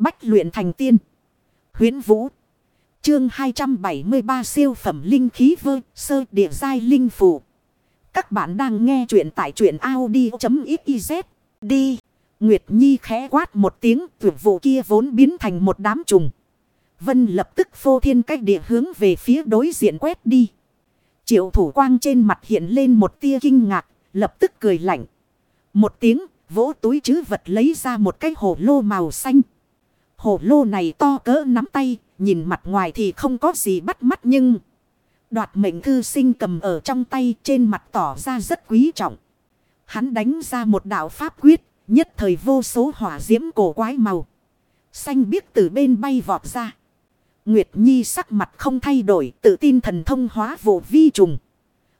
Bách luyện thành tiên. huyễn Vũ. Chương 273 siêu phẩm linh khí vơ sơ địa giai linh phủ. Các bạn đang nghe truyện tại truyện Audi.xyz. Đi. Nguyệt Nhi khẽ quát một tiếng tuyệt vụ kia vốn biến thành một đám trùng. Vân lập tức phô thiên cách địa hướng về phía đối diện quét đi. Triệu thủ quang trên mặt hiện lên một tia kinh ngạc, lập tức cười lạnh. Một tiếng, vỗ túi chứ vật lấy ra một cái hồ lô màu xanh hổ lô này to cỡ nắm tay, nhìn mặt ngoài thì không có gì bắt mắt nhưng... Đoạt mệnh thư sinh cầm ở trong tay trên mặt tỏ ra rất quý trọng. Hắn đánh ra một đạo pháp quyết, nhất thời vô số hỏa diễm cổ quái màu. Xanh biếc từ bên bay vọt ra. Nguyệt Nhi sắc mặt không thay đổi, tự tin thần thông hóa vụ vi trùng.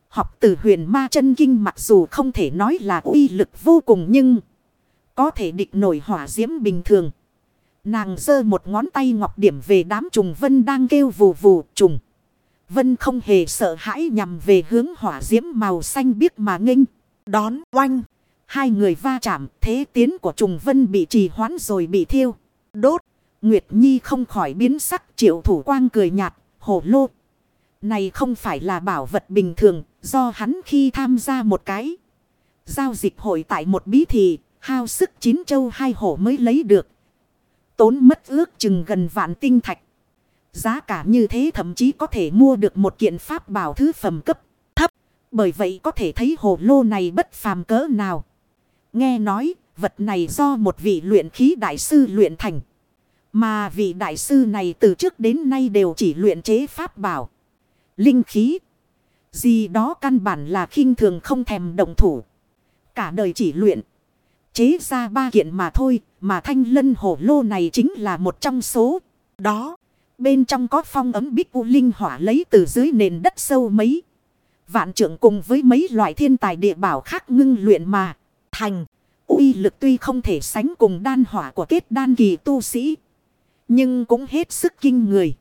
Học từ huyền ma chân kinh mặc dù không thể nói là uy lực vô cùng nhưng có thể địch nổi hỏa diễm bình thường. Nàng giơ một ngón tay ngọc điểm về đám trùng vân đang kêu vù vù trùng. Vân không hề sợ hãi nhằm về hướng hỏa diễm màu xanh biếc mà nghênh. Đón oanh. Hai người va chạm thế tiến của trùng vân bị trì hoãn rồi bị thiêu. Đốt. Nguyệt Nhi không khỏi biến sắc triệu thủ quang cười nhạt. Hổ lô. Này không phải là bảo vật bình thường. Do hắn khi tham gia một cái. Giao dịch hội tại một bí thị. Hao sức chín châu hai hổ mới lấy được. Tốn mất ước chừng gần vạn tinh thạch. Giá cả như thế thậm chí có thể mua được một kiện pháp bảo thứ phẩm cấp thấp. Bởi vậy có thể thấy hồ lô này bất phàm cỡ nào. Nghe nói, vật này do một vị luyện khí đại sư luyện thành. Mà vị đại sư này từ trước đến nay đều chỉ luyện chế pháp bảo. Linh khí. Gì đó căn bản là khinh thường không thèm động thủ. Cả đời chỉ luyện. Chế ra ba kiện mà thôi. Mà thanh lân hổ lô này chính là một trong số. Đó. Bên trong có phong ấm bích u linh hỏa lấy từ dưới nền đất sâu mấy. Vạn trưởng cùng với mấy loại thiên tài địa bảo khác ngưng luyện mà. Thành. uy lực tuy không thể sánh cùng đan hỏa của kết đan kỳ tu sĩ. Nhưng cũng hết sức kinh người.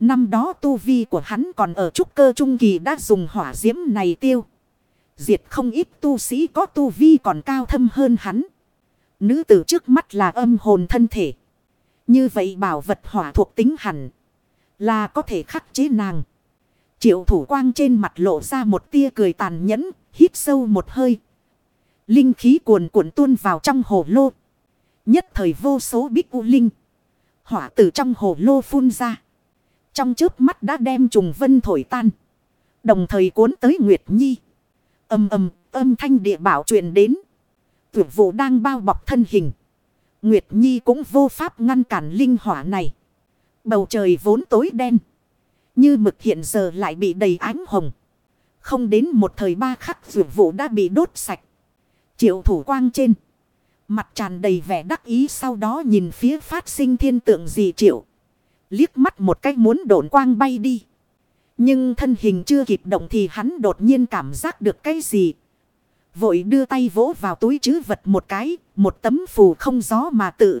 Năm đó tu vi của hắn còn ở trúc cơ trung kỳ đã dùng hỏa diễm này tiêu. Diệt không ít tu sĩ có tu vi còn cao thâm hơn hắn. Nữ tử trước mắt là âm hồn thân thể. Như vậy bảo vật hỏa thuộc tính hẳn. Là có thể khắc chế nàng. Triệu thủ quang trên mặt lộ ra một tia cười tàn nhẫn. Hít sâu một hơi. Linh khí cuồn cuộn tuôn vào trong hồ lô. Nhất thời vô số bích u linh. Hỏa từ trong hồ lô phun ra. Trong trước mắt đã đem trùng vân thổi tan. Đồng thời cuốn tới Nguyệt Nhi. Âm âm âm thanh địa bảo truyền đến. Tuyệt vụ đang bao bọc thân hình. Nguyệt Nhi cũng vô pháp ngăn cản linh hỏa này. Bầu trời vốn tối đen. Như mực hiện giờ lại bị đầy ánh hồng. Không đến một thời ba khắc vượt vụ đã bị đốt sạch. Triệu thủ quang trên. Mặt tràn đầy vẻ đắc ý sau đó nhìn phía phát sinh thiên tượng gì triệu. Liếc mắt một cách muốn độn quang bay đi. Nhưng thân hình chưa kịp động thì hắn đột nhiên cảm giác được cái gì. Vội đưa tay vỗ vào túi chứ vật một cái, một tấm phù không gió mà tự.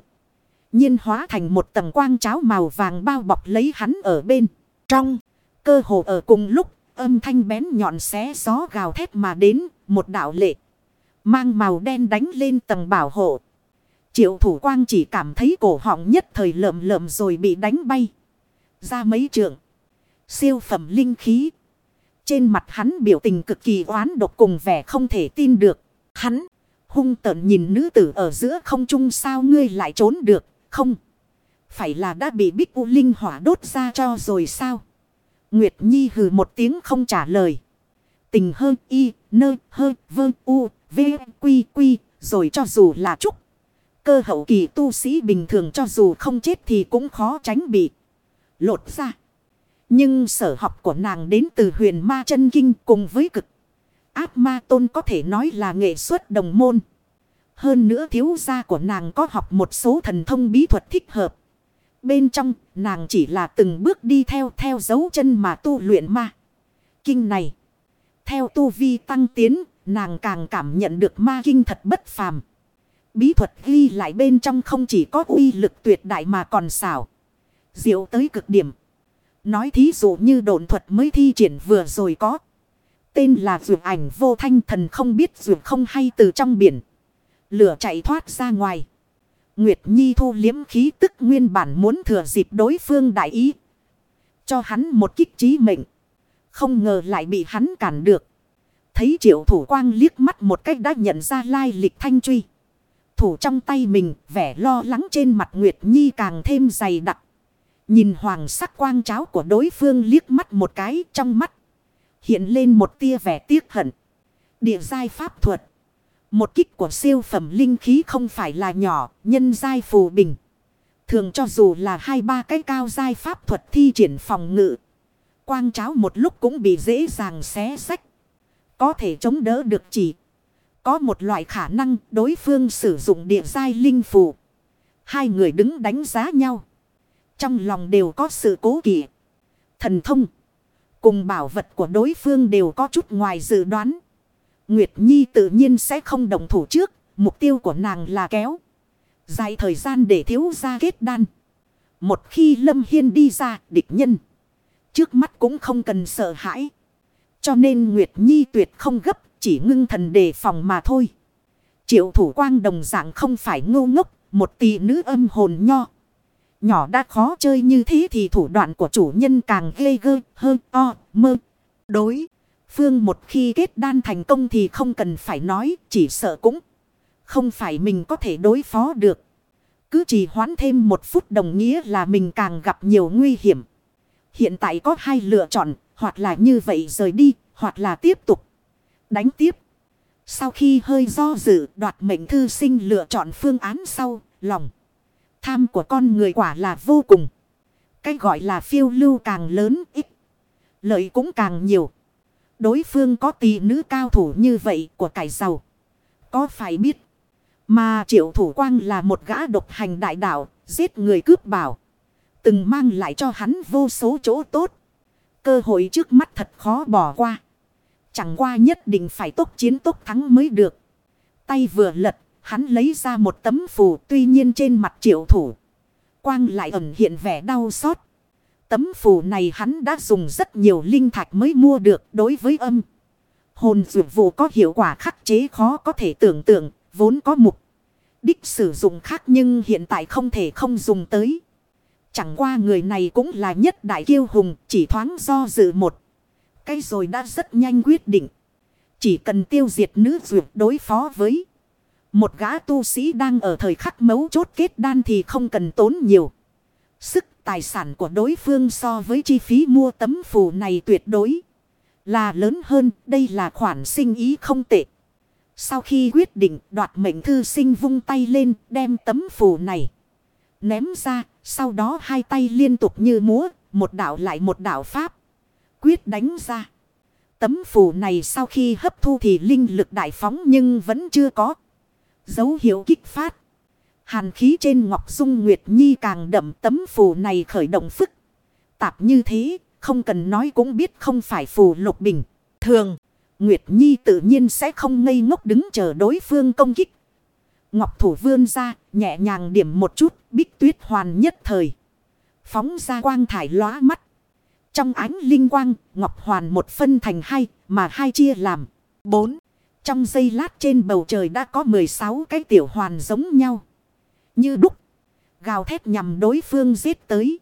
nhiên hóa thành một tầng quang cháo màu vàng bao bọc lấy hắn ở bên. Trong, cơ hồ ở cùng lúc, âm thanh bén nhọn xé gió gào thét mà đến, một đạo lệ. Mang màu đen đánh lên tầng bảo hộ. Triệu thủ quang chỉ cảm thấy cổ họng nhất thời lợm lợm rồi bị đánh bay. Ra mấy trượng. Siêu phẩm linh khí. Trên mặt hắn biểu tình cực kỳ oán độc cùng vẻ không thể tin được. Hắn hung tợn nhìn nữ tử ở giữa không trung sao ngươi lại trốn được. Không. Phải là đã bị bích u linh hỏa đốt ra cho rồi sao. Nguyệt Nhi hừ một tiếng không trả lời. Tình hơn y, nơ, hơ, vơ, u, v, quy, quy, rồi cho dù là trúc. Cơ hậu kỳ tu sĩ bình thường cho dù không chết thì cũng khó tránh bị lột ra. Nhưng sở học của nàng đến từ huyền ma chân kinh cùng với cực. Áp ma tôn có thể nói là nghệ suất đồng môn. Hơn nữa thiếu gia của nàng có học một số thần thông bí thuật thích hợp. Bên trong, nàng chỉ là từng bước đi theo theo dấu chân mà tu luyện ma. Kinh này. Theo tu vi tăng tiến, nàng càng cảm nhận được ma kinh thật bất phàm. Bí thuật ghi lại bên trong không chỉ có uy lực tuyệt đại mà còn xảo. Diệu tới cực điểm. Nói thí dụ như độn thuật mới thi triển vừa rồi có. Tên là dược ảnh vô thanh thần không biết dược không hay từ trong biển. Lửa chạy thoát ra ngoài. Nguyệt Nhi thu liếm khí tức nguyên bản muốn thừa dịp đối phương đại ý. Cho hắn một kích trí mệnh. Không ngờ lại bị hắn cản được. Thấy triệu thủ quang liếc mắt một cách đã nhận ra lai lịch thanh truy. Thủ trong tay mình, vẻ lo lắng trên mặt Nguyệt Nhi càng thêm dày đặc. Nhìn hoàng sắc quang cháo của đối phương liếc mắt một cái trong mắt. Hiện lên một tia vẻ tiếc hận. Địa giai pháp thuật. Một kích của siêu phẩm linh khí không phải là nhỏ, nhân giai phù bình. Thường cho dù là hai ba cái cao giai pháp thuật thi triển phòng ngự. Quang cháo một lúc cũng bị dễ dàng xé sách. Có thể chống đỡ được chỉ. Có một loại khả năng đối phương sử dụng địa giai linh phù. Hai người đứng đánh giá nhau. Trong lòng đều có sự cố kỵ. Thần thông. Cùng bảo vật của đối phương đều có chút ngoài dự đoán. Nguyệt Nhi tự nhiên sẽ không đồng thủ trước. Mục tiêu của nàng là kéo. Dài thời gian để thiếu ra kết đan. Một khi Lâm Hiên đi ra, địch nhân. Trước mắt cũng không cần sợ hãi. Cho nên Nguyệt Nhi tuyệt không gấp. Chỉ ngưng thần đề phòng mà thôi. Triệu thủ quang đồng dạng không phải ngu ngốc. Một tỷ nữ âm hồn nho. Nhỏ đã khó chơi như thế thì thủ đoạn của chủ nhân càng ghê gơ hơn o mơ. Đối. Phương một khi kết đan thành công thì không cần phải nói, chỉ sợ cũng không phải mình có thể đối phó được. Cứ chỉ hoãn thêm một phút đồng nghĩa là mình càng gặp nhiều nguy hiểm. Hiện tại có hai lựa chọn, hoặc là như vậy rời đi, hoặc là tiếp tục đánh tiếp. Sau khi hơi do dự, đoạt mệnh thư sinh lựa chọn phương án sau, lòng. Tham của con người quả là vô cùng. Cái gọi là phiêu lưu càng lớn, ít. Lợi cũng càng nhiều. Đối phương có tỷ nữ cao thủ như vậy của cải giàu. Có phải biết. Mà triệu thủ quang là một gã độc hành đại đạo. Giết người cướp bảo. Từng mang lại cho hắn vô số chỗ tốt. Cơ hội trước mắt thật khó bỏ qua. Chẳng qua nhất định phải tốt chiến tốt thắng mới được. Tay vừa lật. Hắn lấy ra một tấm phù tuy nhiên trên mặt triệu thủ. Quang lại ẩn hiện vẻ đau xót. Tấm phù này hắn đã dùng rất nhiều linh thạch mới mua được đối với âm. Hồn dụ vụ có hiệu quả khắc chế khó có thể tưởng tượng, vốn có mục. Đích sử dụng khác nhưng hiện tại không thể không dùng tới. Chẳng qua người này cũng là nhất đại kiêu hùng, chỉ thoáng do dự một. Cái rồi đã rất nhanh quyết định. Chỉ cần tiêu diệt nữ dụ đối phó với. Một gã tu sĩ đang ở thời khắc mấu chốt kết đan thì không cần tốn nhiều. Sức tài sản của đối phương so với chi phí mua tấm phù này tuyệt đối là lớn hơn. Đây là khoản sinh ý không tệ. Sau khi quyết định đoạt mệnh thư sinh vung tay lên đem tấm phù này. Ném ra, sau đó hai tay liên tục như múa, một đạo lại một đạo pháp. Quyết đánh ra. Tấm phù này sau khi hấp thu thì linh lực đại phóng nhưng vẫn chưa có. Dấu hiệu kích phát. Hàn khí trên Ngọc Dung Nguyệt Nhi càng đậm tấm phù này khởi động phức. Tạp như thế, không cần nói cũng biết không phải phù lục bình. Thường, Nguyệt Nhi tự nhiên sẽ không ngây ngốc đứng chờ đối phương công kích. Ngọc Thủ vươn ra, nhẹ nhàng điểm một chút, bích tuyết hoàn nhất thời. Phóng ra quang thải lóa mắt. Trong ánh linh quang, Ngọc Hoàn một phân thành hai, mà hai chia làm bốn. Trong giây lát trên bầu trời đã có 16 cái tiểu hoàn giống nhau. Như đúc. Gào thét nhằm đối phương giết tới.